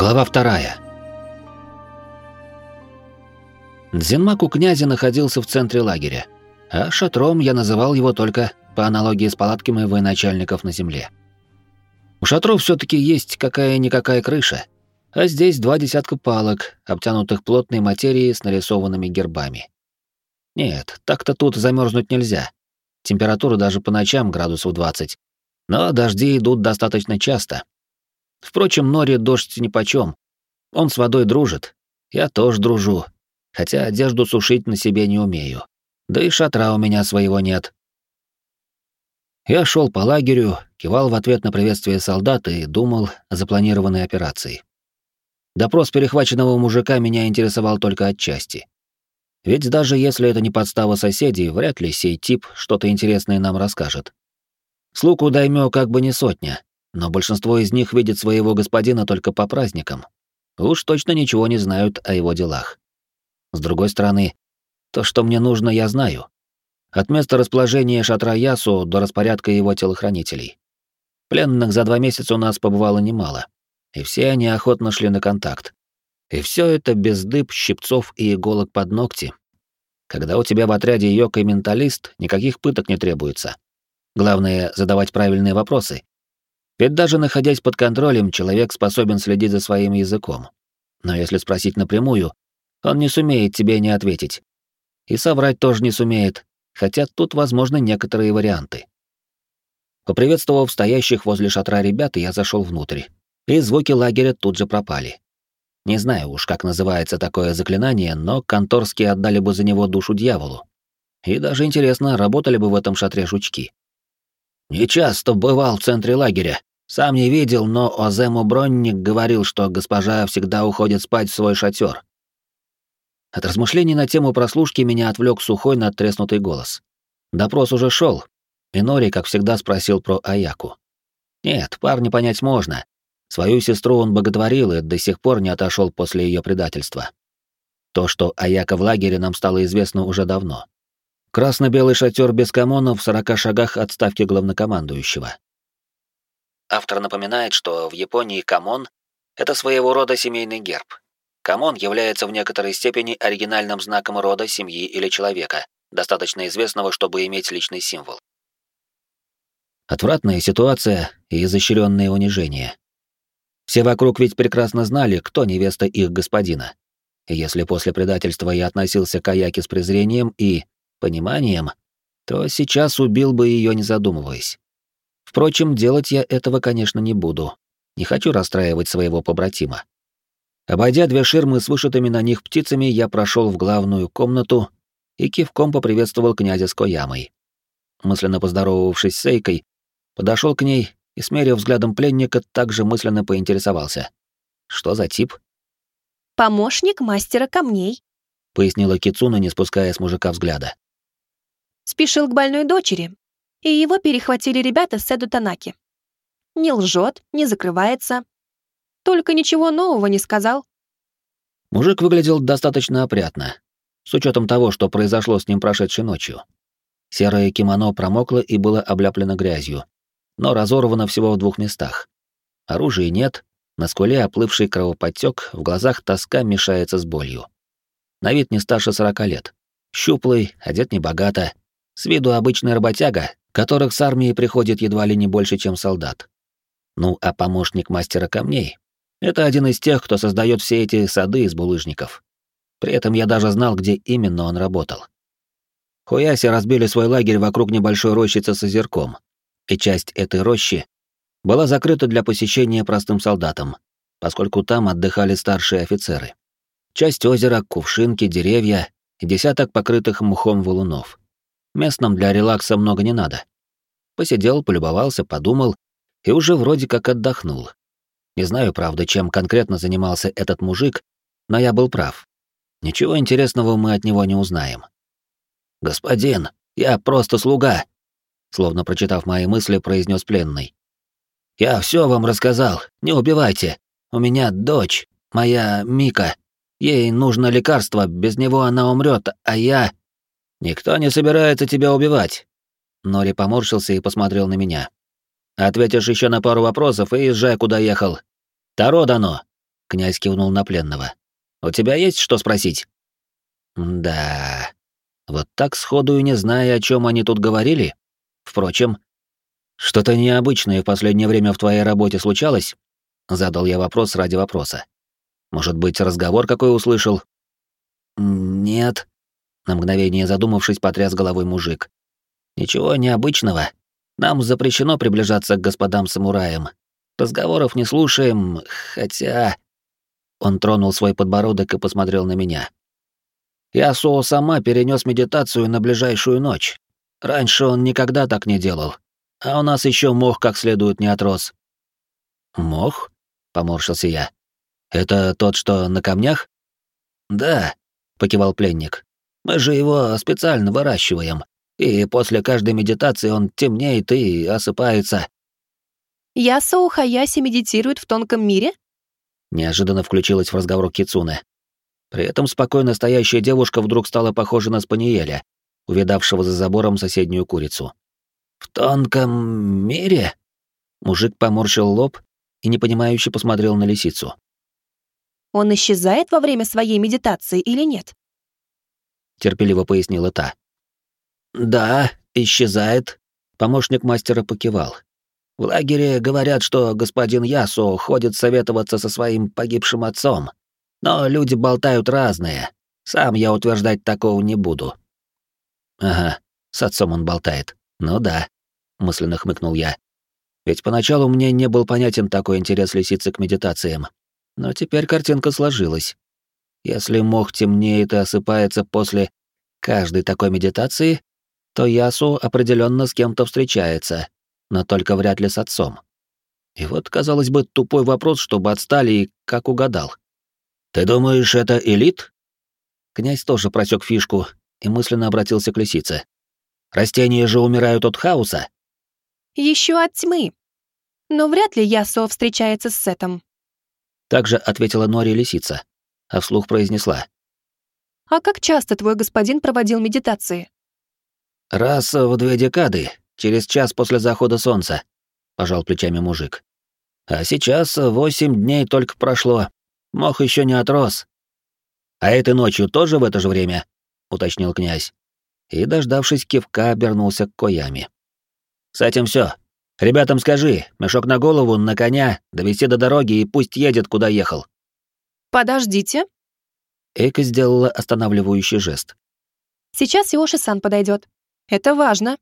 Глава вторая. Дзинмак у князя находился в центре лагеря, а шатром я называл его только по аналогии с палатками военачальников на земле. У шатров все таки есть какая-никакая крыша, а здесь два десятка палок, обтянутых плотной материей с нарисованными гербами. Нет, так-то тут замерзнуть нельзя. Температура даже по ночам градусов 20. Но дожди идут достаточно часто, Впрочем, Нори дождь нипочем. Он с водой дружит. Я тоже дружу. Хотя одежду сушить на себе не умею. Да и шатра у меня своего нет. Я шел по лагерю, кивал в ответ на приветствие солдат и думал о запланированной операции. Допрос перехваченного мужика меня интересовал только отчасти. Ведь даже если это не подстава соседей, вряд ли сей тип что-то интересное нам расскажет. Слуг у Даймё как бы не сотня, но большинство из них видит своего господина только по праздникам. Уж точно ничего не знают о его делах. С другой стороны, то, что мне нужно, я знаю. От места расположения шатра Ясу до распорядка его телохранителей. Пленных за два месяца у нас побывало немало, и все они охотно шли на контакт. И все это без дыб, щипцов и иголок под ногти. Когда у тебя в отряде йока и менталист, никаких пыток не требуется. Главное — задавать правильные вопросы ведь даже находясь под контролем, человек способен следить за своим языком. Но если спросить напрямую, он не сумеет тебе не ответить. И соврать тоже не сумеет, хотя тут возможны некоторые варианты. Поприветствовав стоящих возле шатра ребят, я зашел внутрь, и звуки лагеря тут же пропали. Не знаю уж, как называется такое заклинание, но конторские отдали бы за него душу дьяволу. И даже интересно, работали бы в этом шатре жучки. «Не часто бывал в центре лагеря», сам не видел, но Озему Бронник говорил, что госпожа всегда уходит спать в свой шатер. От размышлений на тему прослушки меня отвлек сухой надтреснутый голос. Допрос уже шел, и Нори, как всегда, спросил про Аяку. Нет, парня понять можно. Свою сестру он боготворил и до сих пор не отошел после ее предательства. То, что Аяка в лагере, нам стало известно уже давно. Красно-белый шатер без камонов в сорока шагах от ставки главнокомандующего. Автор напоминает, что в Японии камон — это своего рода семейный герб. Камон является в некоторой степени оригинальным знаком рода, семьи или человека, достаточно известного, чтобы иметь личный символ. Отвратная ситуация и изощренное унижение. Все вокруг ведь прекрасно знали, кто невеста их господина. Если после предательства я относился к Аяке с презрением и пониманием, то сейчас убил бы ее, не задумываясь. Впрочем, делать я этого, конечно, не буду. Не хочу расстраивать своего побратима. Обойдя две ширмы с вышитыми на них птицами, я прошел в главную комнату и кивком поприветствовал князя с Коямой. Мысленно поздоровавшись с Эйкой, подошел к ней и, смерив взглядом пленника, также мысленно поинтересовался. Что за тип? «Помощник мастера камней», — пояснила Кицуна, не спуская с мужика взгляда. «Спешил к больной дочери, и его перехватили ребята с Седу Танаки. Не лжет, не закрывается. Только ничего нового не сказал. Мужик выглядел достаточно опрятно, с учетом того, что произошло с ним прошедшей ночью. Серое кимоно промокло и было обляплено грязью, но разорвано всего в двух местах. Оружия нет, на скуле оплывший кровоподтек, в глазах тоска мешается с болью. На вид не старше сорока лет. Щуплый, одет небогато. С виду обычный работяга, которых с армией приходит едва ли не больше, чем солдат. Ну, а помощник мастера камней — это один из тех, кто создает все эти сады из булыжников. При этом я даже знал, где именно он работал. Хуяси разбили свой лагерь вокруг небольшой рощицы с озерком, и часть этой рощи была закрыта для посещения простым солдатам, поскольку там отдыхали старшие офицеры. Часть озера, кувшинки, деревья десяток покрытых мхом валунов. Местным для релакса много не надо. Посидел, полюбовался, подумал и уже вроде как отдохнул. Не знаю, правда, чем конкретно занимался этот мужик, но я был прав. Ничего интересного мы от него не узнаем. «Господин, я просто слуга», — словно прочитав мои мысли, произнес пленный. «Я все вам рассказал, не убивайте. У меня дочь, моя Мика. Ей нужно лекарство, без него она умрет, а я...» «Никто не собирается тебя убивать». Нори поморщился и посмотрел на меня. «Ответишь еще на пару вопросов и езжай, куда ехал. Таро дано». Князь кивнул на пленного. «У тебя есть что спросить?» «Да...» Вот так сходу и не зная, о чем они тут говорили? Впрочем, что-то необычное в последнее время в твоей работе случалось? Задал я вопрос ради вопроса. Может быть, разговор какой услышал? Нет. На мгновение задумавшись, потряс головой мужик. Ничего необычного. Нам запрещено приближаться к господам-самураям. Разговоров не слушаем, хотя... Он тронул свой подбородок и посмотрел на меня. Ясуо сама перенес медитацию на ближайшую ночь. Раньше он никогда так не делал. А у нас еще мох как следует не отрос. Мох? Поморщился я. Это тот, что на камнях? Да, покивал пленник. Мы же его специально выращиваем. И после каждой медитации он темнеет и осыпается. Ясуо Хаяси медитирует в тонком мире? Неожиданно включилась в разговор Кицуне. При этом спокойно стоящая девушка вдруг стала похожа на спаниеля, увидавшего за забором соседнюю курицу. «В тонком мире?» Мужик поморщил лоб и непонимающе посмотрел на лисицу. «Он исчезает во время своей медитации или нет?» Терпеливо пояснила та. «Да, исчезает», — помощник мастера покивал. «В лагере говорят, что господин Ясо ходит советоваться со своим погибшим отцом. Но люди болтают разные. Сам я утверждать такого не буду. Ага, с отцом он болтает. Ну да, мысленно хмыкнул я. Ведь поначалу мне не был понятен такой интерес лисицы к медитациям. Но теперь картинка сложилась. Если мох темнеет и осыпается после каждой такой медитации, то Ясу определенно с кем-то встречается, но только вряд ли с отцом. И вот, казалось бы, тупой вопрос, чтобы отстали и как угадал. «Ты думаешь, это элит?» Князь тоже просек фишку и мысленно обратился к лисице. «Растения же умирают от хаоса?» Еще от тьмы. Но вряд ли Ясо встречается с Сетом». Также ответила Нори лисица, а вслух произнесла. «А как часто твой господин проводил медитации?» «Раз в две декады, через час после захода солнца», — пожал плечами мужик. «А сейчас восемь дней только прошло, Мох еще не отрос. А этой ночью тоже в это же время, уточнил князь. И, дождавшись кивка, обернулся к Коями. С этим все. Ребятам скажи, мешок на голову, на коня, довести до дороги и пусть едет, куда ехал. Подождите. Эйка сделала останавливающий жест. Сейчас Йоши-сан подойдет. Это важно.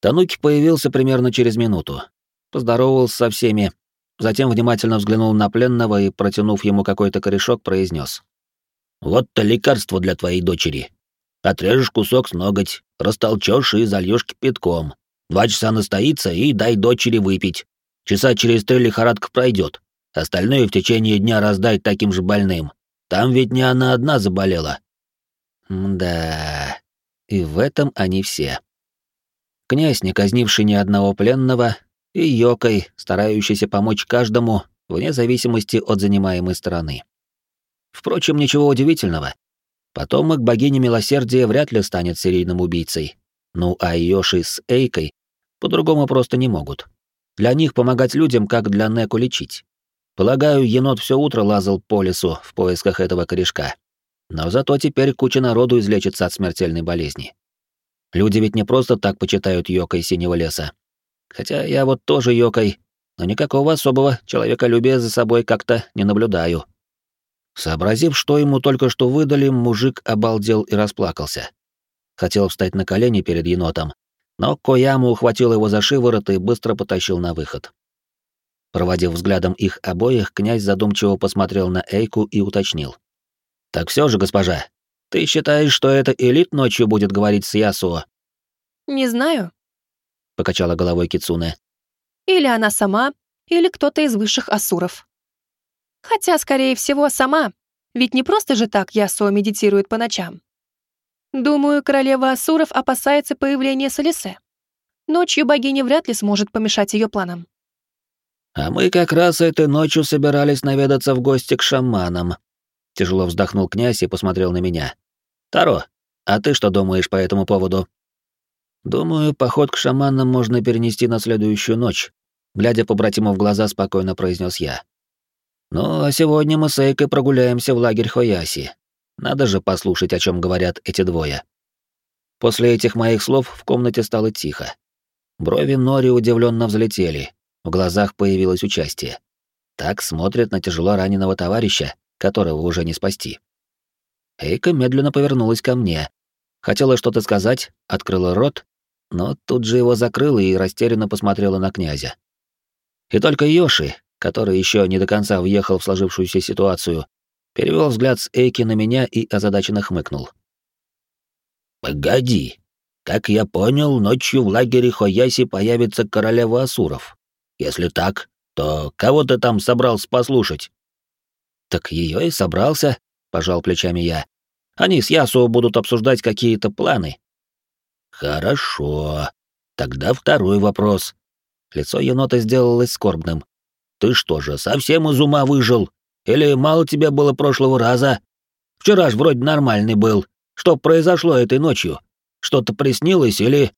Тануки появился примерно через минуту. Поздоровался со всеми, Затем внимательно взглянул на пленного и, протянув ему какой-то корешок, произнес: «Вот-то лекарство для твоей дочери. Отрежешь кусок с ноготь, растолчешь и зальешь кипятком. Два часа настоится и дай дочери выпить. Часа через три лихорадка пройдет. Остальное в течение дня раздай таким же больным. Там ведь не она одна заболела». Да, и в этом они все. Князь, не казнивший ни одного пленного, и Йокой, старающийся помочь каждому, вне зависимости от занимаемой стороны. Впрочем, ничего удивительного. Потомок богини милосердия вряд ли станет серийным убийцей. Ну а Йоши с Эйкой по-другому просто не могут. Для них помогать людям, как для Неку лечить. Полагаю, енот все утро лазал по лесу в поисках этого корешка. Но зато теперь куча народу излечится от смертельной болезни. Люди ведь не просто так почитают Йокой Синего леса. Хотя я вот тоже йокой, но никакого особого человеколюбия за собой как-то не наблюдаю. Сообразив, что ему только что выдали, мужик обалдел и расплакался. Хотел встать на колени перед енотом, но Кояму ухватил его за шиворот и быстро потащил на выход. Проводив взглядом их обоих, князь задумчиво посмотрел на Эйку и уточнил. «Так все же, госпожа, ты считаешь, что это элит ночью будет говорить с Ясуо?» «Не знаю», — покачала головой Кицуне. «Или она сама, или кто-то из высших асуров. Хотя, скорее всего, сама, ведь не просто же так Ясуо медитирует по ночам. Думаю, королева асуров опасается появления Солисе. Ночью богиня вряд ли сможет помешать ее планам». «А мы как раз этой ночью собирались наведаться в гости к шаманам», — тяжело вздохнул князь и посмотрел на меня. «Таро, а ты что думаешь по этому поводу?» Думаю, поход к шаманам можно перенести на следующую ночь, глядя по братиму в глаза, спокойно произнес я. Ну, а сегодня мы с Эйкой прогуляемся в лагерь Хояси. Надо же послушать, о чем говорят эти двое. После этих моих слов в комнате стало тихо. Брови Нори удивленно взлетели, в глазах появилось участие. Так смотрят на тяжело раненого товарища, которого уже не спасти. Эйка медленно повернулась ко мне. Хотела что-то сказать, открыла рот, но тут же его закрыла и растерянно посмотрела на князя. И только Йоши, который еще не до конца въехал в сложившуюся ситуацию, перевел взгляд с Эйки на меня и озадаченно хмыкнул. «Погоди. Как я понял, ночью в лагере Хояси появится королева Асуров. Если так, то кого ты там собрался послушать?» «Так ее и собрался», — пожал плечами я. «Они с Ясуо будут обсуждать какие-то планы». «Хорошо. Тогда второй вопрос». Лицо енота сделалось скорбным. «Ты что же, совсем из ума выжил? Или мало тебе было прошлого раза? Вчера ж вроде нормальный был. Что произошло этой ночью? Что-то приснилось или...»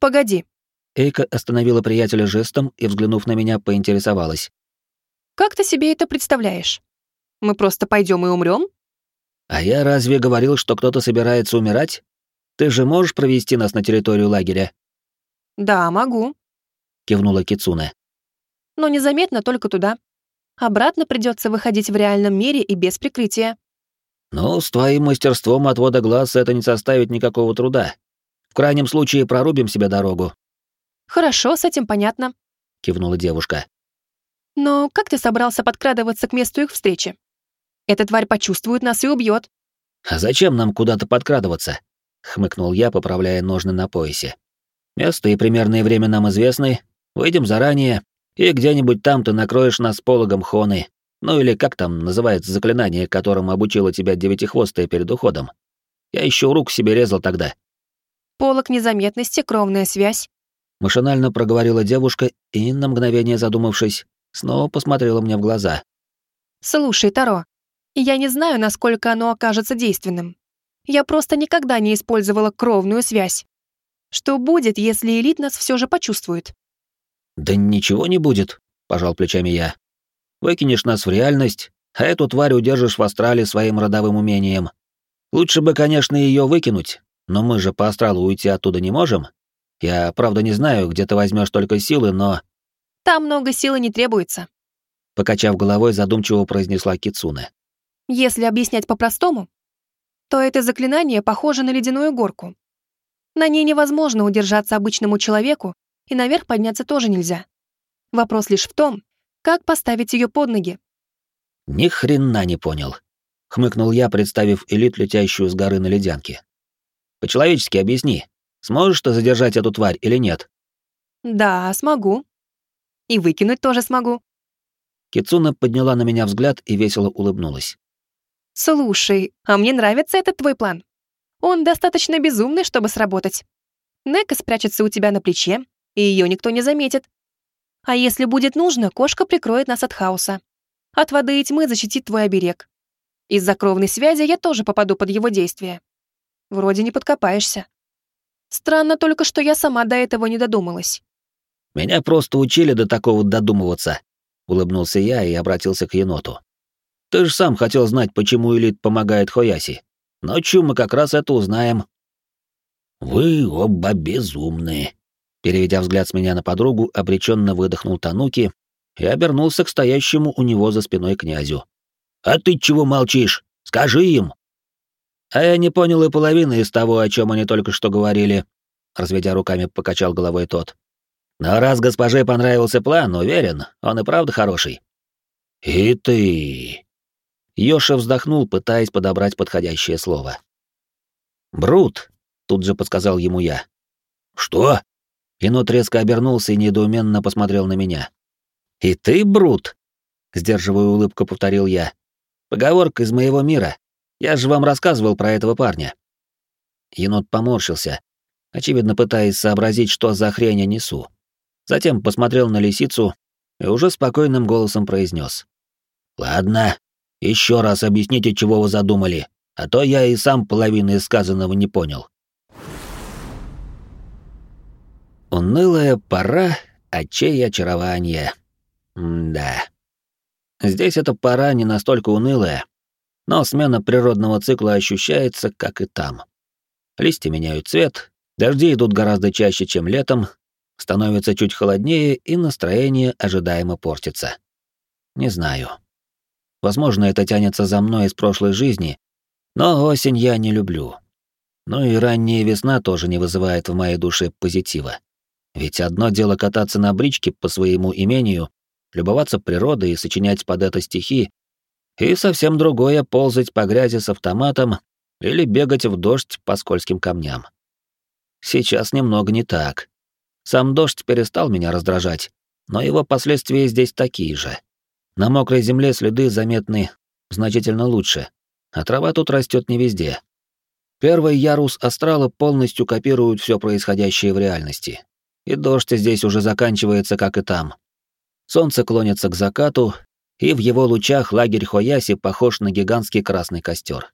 «Погоди». Эйка остановила приятеля жестом и, взглянув на меня, поинтересовалась. «Как ты себе это представляешь? Мы просто пойдем и умрем? «А я разве говорил, что кто-то собирается умирать? Ты же можешь провести нас на территорию лагеря?» «Да, могу», — кивнула Кицуна. «Но незаметно только туда. Обратно придется выходить в реальном мире и без прикрытия». «Ну, с твоим мастерством отвода глаз это не составит никакого труда. В крайнем случае прорубим себе дорогу». «Хорошо, с этим понятно», — кивнула девушка. «Но как ты собрался подкрадываться к месту их встречи? Эта тварь почувствует нас и убьет. «А зачем нам куда-то подкрадываться?» — хмыкнул я, поправляя ножны на поясе. «Место и примерное время нам известны. Выйдем заранее, и где-нибудь там ты накроешь нас пологом хоны, ну или как там называется заклинание, которым обучила тебя девятихвостая перед уходом. Я еще руку себе резал тогда. Полок незаметности, кровная связь. Машинально проговорила девушка и, на мгновение задумавшись, снова посмотрела мне в глаза. Слушай, Таро, я не знаю, насколько оно окажется действенным. Я просто никогда не использовала кровную связь. Что будет, если элит нас все же почувствует? Да ничего не будет, пожал плечами я. Выкинешь нас в реальность, а эту тварь удержишь в астрале своим родовым умением. Лучше бы, конечно, ее выкинуть, но мы же по астралу уйти оттуда не можем. Я, правда, не знаю, где ты возьмешь только силы, но... Там много силы не требуется. Покачав головой, задумчиво произнесла Кицуне. Если объяснять по-простому, то это заклинание похоже на ледяную горку. На ней невозможно удержаться обычному человеку, и наверх подняться тоже нельзя. Вопрос лишь в том, как поставить ее под ноги? Ни хрена не понял. Хмыкнул я, представив элит, летящую с горы на ледянке. По-человечески объясни, сможешь ты задержать эту тварь или нет? Да, смогу. И выкинуть тоже смогу. Кицуна подняла на меня взгляд и весело улыбнулась. Слушай, а мне нравится этот твой план. Он достаточно безумный, чтобы сработать. Нека спрячется у тебя на плече, и ее никто не заметит. А если будет нужно, кошка прикроет нас от хаоса. От воды и тьмы защитит твой оберег. Из-за кровной связи я тоже попаду под его действие. Вроде не подкопаешься. Странно только, что я сама до этого не додумалась. Меня просто учили до такого додумываться, улыбнулся я и обратился к еноту. Ты же сам хотел знать, почему элит помогает Хояси. Ночью мы как раз это узнаем. Вы оба безумные, Переведя взгляд с меня на подругу, обреченно выдохнул Тануки и обернулся к стоящему у него за спиной князю. «А ты чего молчишь? Скажи им!» «А я не понял и половины из того, о чем они только что говорили», — разведя руками, покачал головой тот. «Но раз госпоже понравился план, уверен, он и правда хороший». «И ты...» Йоша вздохнул, пытаясь подобрать подходящее слово. «Брут», — тут же подсказал ему я. «Что?» Енот резко обернулся и недоуменно посмотрел на меня. «И ты, Брут?» — сдерживая улыбку, повторил я. «Поговорка из моего мира. Я же вам рассказывал про этого парня». Енот поморщился, очевидно пытаясь сообразить, что за хрень я несу. Затем посмотрел на лисицу и уже спокойным голосом произнес: «Ладно, еще раз объясните, чего вы задумали, а то я и сам половины сказанного не понял». Унылая пора, очей очарования. М да. Здесь эта пора не настолько унылая, но смена природного цикла ощущается, как и там. Листья меняют цвет, дожди идут гораздо чаще, чем летом, становится чуть холоднее, и настроение ожидаемо портится. Не знаю. Возможно, это тянется за мной из прошлой жизни, но осень я не люблю. Ну и ранняя весна тоже не вызывает в моей душе позитива. Ведь одно дело кататься на бричке по своему имению, любоваться природой и сочинять под это стихи, и совсем другое — ползать по грязи с автоматом или бегать в дождь по скользким камням. Сейчас немного не так. Сам дождь перестал меня раздражать, но его последствия здесь такие же. На мокрой земле следы заметны значительно лучше, а трава тут растет не везде. Первый ярус астрала полностью копирует все происходящее в реальности. И дождь здесь уже заканчивается, как и там. Солнце клонится к закату, и в его лучах лагерь Хояси похож на гигантский красный костер.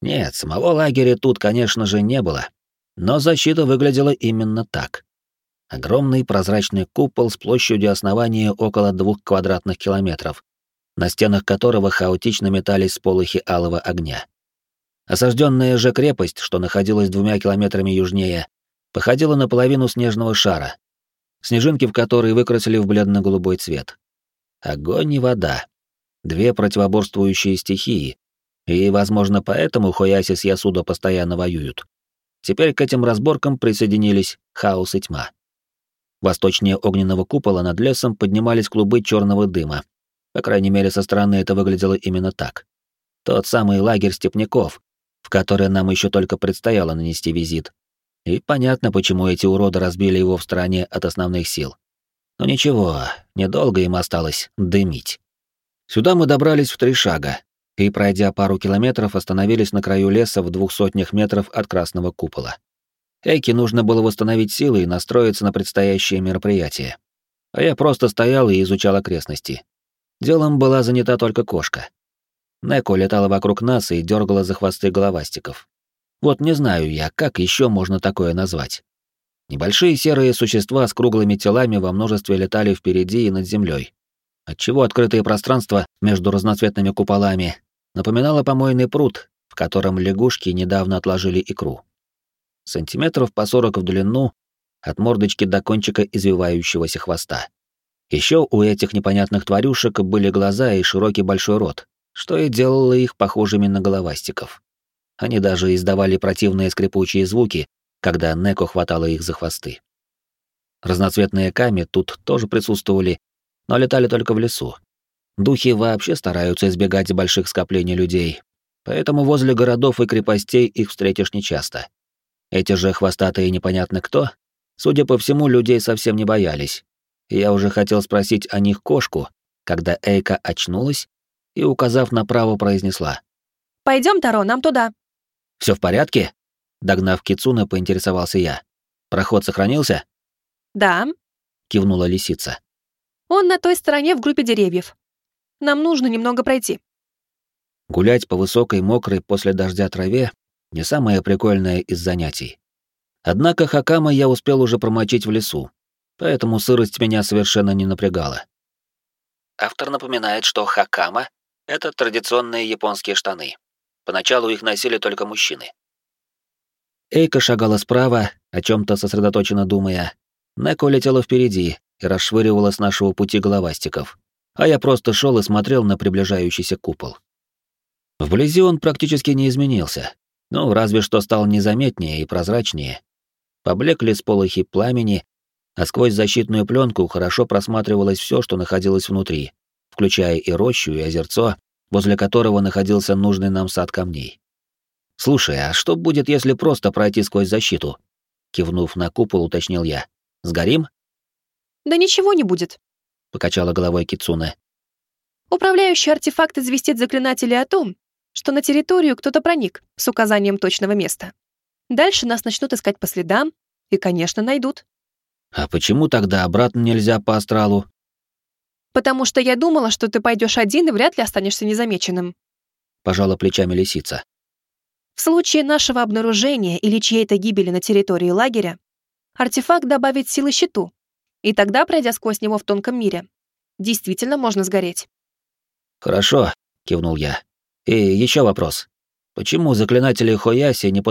Нет, самого лагеря тут, конечно же, не было, но защита выглядела именно так. Огромный прозрачный купол с площадью основания около двух квадратных километров, на стенах которого хаотично метались сполохи алого огня. Осажденная же крепость, что находилась двумя километрами южнее, походила на половину снежного шара, снежинки в которой выкрасили в бледно-голубой цвет. Огонь и вода. Две противоборствующие стихии, и, возможно, поэтому Хояси с Ясудо постоянно воюют. Теперь к этим разборкам присоединились хаос и тьма. Восточнее огненного купола над лесом поднимались клубы черного дыма. По крайней мере, со стороны это выглядело именно так. Тот самый лагерь степняков, в который нам еще только предстояло нанести визит. И понятно, почему эти уроды разбили его в стороне от основных сил. Но ничего, недолго им осталось дымить. Сюда мы добрались в три шага, и, пройдя пару километров, остановились на краю леса в двух сотнях метров от красного купола. Эйке нужно было восстановить силы и настроиться на предстоящее мероприятие. А я просто стоял и изучал окрестности. Делом была занята только кошка. Неко летала вокруг нас и дергала за хвосты головастиков. Вот не знаю я, как еще можно такое назвать. Небольшие серые существа с круглыми телами во множестве летали впереди и над землей, отчего открытое пространство между разноцветными куполами напоминало помойный пруд, в котором лягушки недавно отложили икру сантиметров по сорок в длину, от мордочки до кончика извивающегося хвоста. Еще у этих непонятных тварюшек были глаза и широкий большой рот, что и делало их похожими на головастиков. Они даже издавали противные скрипучие звуки, когда Неко хватала их за хвосты. Разноцветные ками тут тоже присутствовали, но летали только в лесу. Духи вообще стараются избегать больших скоплений людей, поэтому возле городов и крепостей их встретишь нечасто. Эти же хвостатые непонятно кто, судя по всему, людей совсем не боялись. Я уже хотел спросить о них кошку, когда Эйка очнулась и, указав направо, произнесла. «Пойдем, Таро, нам туда». Все в порядке?» Догнав Кицуна, поинтересовался я. «Проход сохранился?» «Да», — кивнула лисица. «Он на той стороне в группе деревьев. Нам нужно немного пройти». Гулять по высокой, мокрой после дождя траве не самое прикольное из занятий. Однако Хакама я успел уже промочить в лесу, поэтому сырость меня совершенно не напрягала. Автор напоминает, что Хакама — это традиционные японские штаны. Поначалу их носили только мужчины. Эйка шагала справа, о чем то сосредоточенно думая. Неко летела впереди и расшвыривала с нашего пути головастиков, а я просто шел и смотрел на приближающийся купол. Вблизи он практически не изменился, ну, разве что стал незаметнее и прозрачнее. Поблекли сполохи пламени, а сквозь защитную пленку хорошо просматривалось все, что находилось внутри, включая и рощу, и озерцо, возле которого находился нужный нам сад камней. «Слушай, а что будет, если просто пройти сквозь защиту?» Кивнув на купол, уточнил я. «Сгорим?» «Да ничего не будет», — покачала головой Кицуне. «Управляющий артефакт известит заклинателя о том, что на территорию кто-то проник с указанием точного места. Дальше нас начнут искать по следам и, конечно, найдут. А почему тогда обратно нельзя по астралу? Потому что я думала, что ты пойдешь один и вряд ли останешься незамеченным. Пожала плечами лисица. В случае нашего обнаружения или чьей-то гибели на территории лагеря, артефакт добавит силы щиту, и тогда, пройдя сквозь него в тонком мире, действительно можно сгореть. Хорошо, кивнул я. И еще вопрос. Почему заклинатели Хояси не